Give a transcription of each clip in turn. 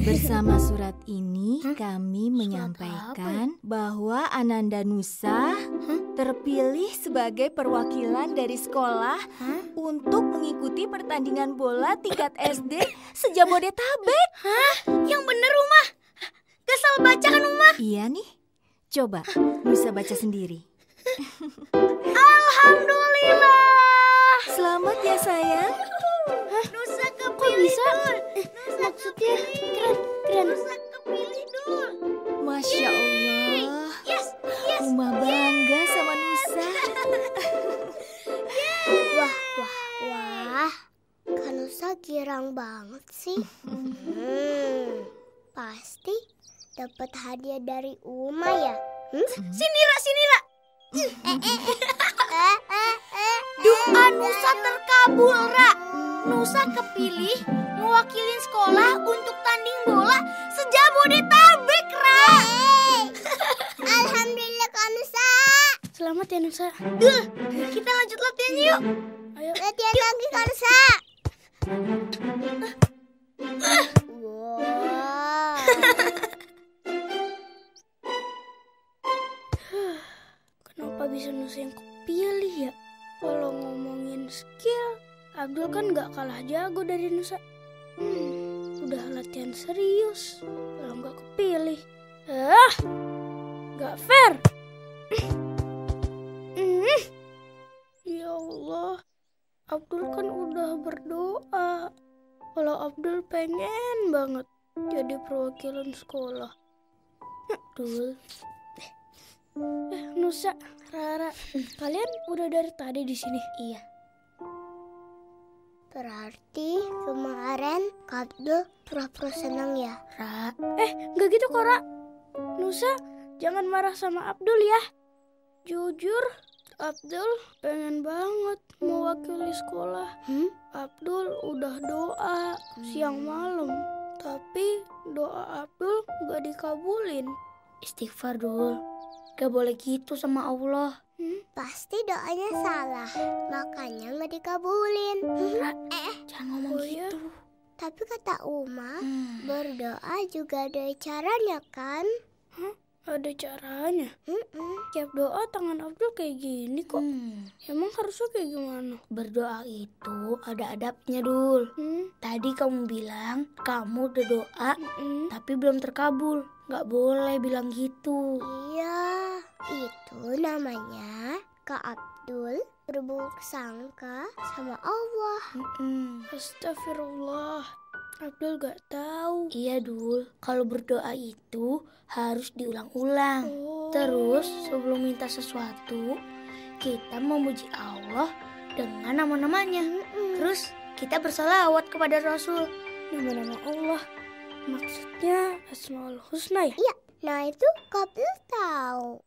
Bersama surat ini kami menyampaikan bahwa Ananda Nusa terpilih sebagai perwakilan dari sekolah untuk mengikuti pertandingan bola tingkat SD sejabodetabek. Yang bener Uma. Gak salah baca kan Uma? Iya nih. Coba Nusa baca sendiri. Alhamdulillah. Selamat ya sayang. Nusa kepilih bisa? Dul. Maksudnya keren, keren. Nusa kepilih Dul. Masya Allah. Yes, yes. Uma bangga sama Nusa. Wah, wah, wah. Kanusa girang banget sih. Hmm, pasti dapat hadiah dari Uma ya. Hmm? Sini Ra, sini Ra. Eh, eh, eh. Doa Nusa terkabul, Ra. Nusa kepilih mewakilin sekolah untuk tanding bola sejabodetabek, Ra. Alhamdulillah Kanusa. Selamat ya Nusa. Duh, kita lanjut latihan yuk. Ayo. Latihan lagi Kanusa. Wow. Kenapa bisa Nusa yang kepilih ya? Kalau ngomongin skill, Abdul kan nggak kalah jago dari Nusa. Hmm, udah latihan serius, kalau nggak kepilih. Ah, nggak fair. Hmm. Ya Allah, Abdul kan udah berdoa. Kalau Abdul pengen banget jadi perwakilan sekolah. Abdul. Eh, Nusa, Rara, kalian udah dari tadi di sini? Iya. Berarti kemarin Kak Abdul pura-pura senang ya? Ra. Eh, nggak gitu kok, Ra. Nusa, jangan marah sama Abdul ya. Jujur, Abdul pengen banget mewakili sekolah. Hmm? Abdul udah doa siang malam, tapi doa Abdul gak dikabulin. Istighfar dul, gak boleh gitu sama Allah. Hmm? Pasti doanya salah, makanya nggak dikabulin. Eh, jangan ngomong Oh ya? gitu. tapi kata Uma, Hmm, berdoa juga ada caranya kan? ada caranya. Mm-mm. Tiap doa tangan Abdul kayak gini kok. Emang harusnya kayak gimana? Hmm. Berdoa itu ada adabnya, Dul. Hmm? Tadi kamu bilang kamu udah doa Mm-mm. tapi belum terkabul. Gak boleh bilang gitu. Iya, itu namanya Kak Abdul berburuk sangka sama Allah. Mm-mm. Astagfirullah. Abdul gak tahu. Iya, Dul. Kalau berdoa itu harus diulang-ulang. Oh. Terus sebelum minta sesuatu, kita memuji Allah dengan nama-namanya. Terus kita bersalawat kepada Rasul. nama-nama Allah. Maksudnya Asmaul Husna ya? Nah itu Abdul tahu.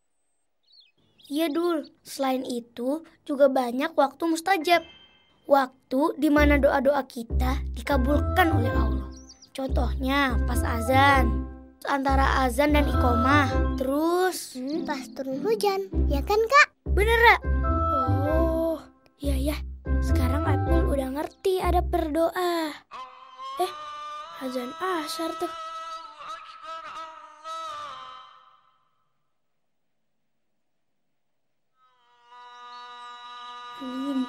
Iya Dul, selain itu juga banyak waktu mustajab. Waktu di mana doa-doa kita dikabulkan oleh Allah. Contohnya pas azan, antara azan dan iqomah. Terus, Pas turun hujan, ya kan Kak? bener Ra? Oh, iya ya. Sekarang Abdul udah ngerti ada berdoa. Eh, azan asar tuh. Hmm,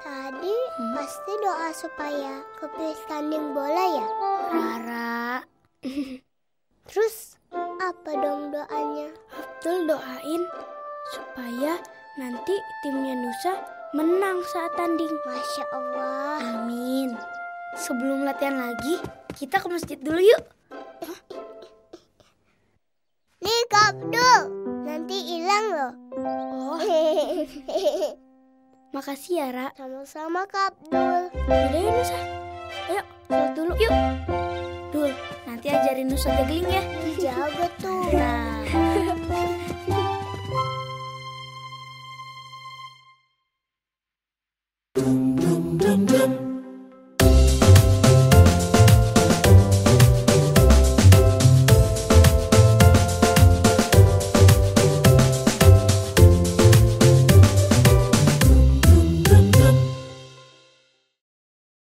Tadi pasti doa supaya kepilih tanding bola ya? Rara, Terus apa dong doanya? Abdul doain supaya nanti timnya Nusa menang saat tanding. Masya Allah. Amin. Sebelum latihan lagi, kita ke masjid dulu yuk. Nih Kak Abdul, nanti hilang loh. Oh, makasih ya, Ra. Sama-sama Kak Abdul. Udah ya, Nusa. Ayo, sholat dulu yuk. Dul, nanti ajarin Nusa juggling ya. Jago tuh. Nah,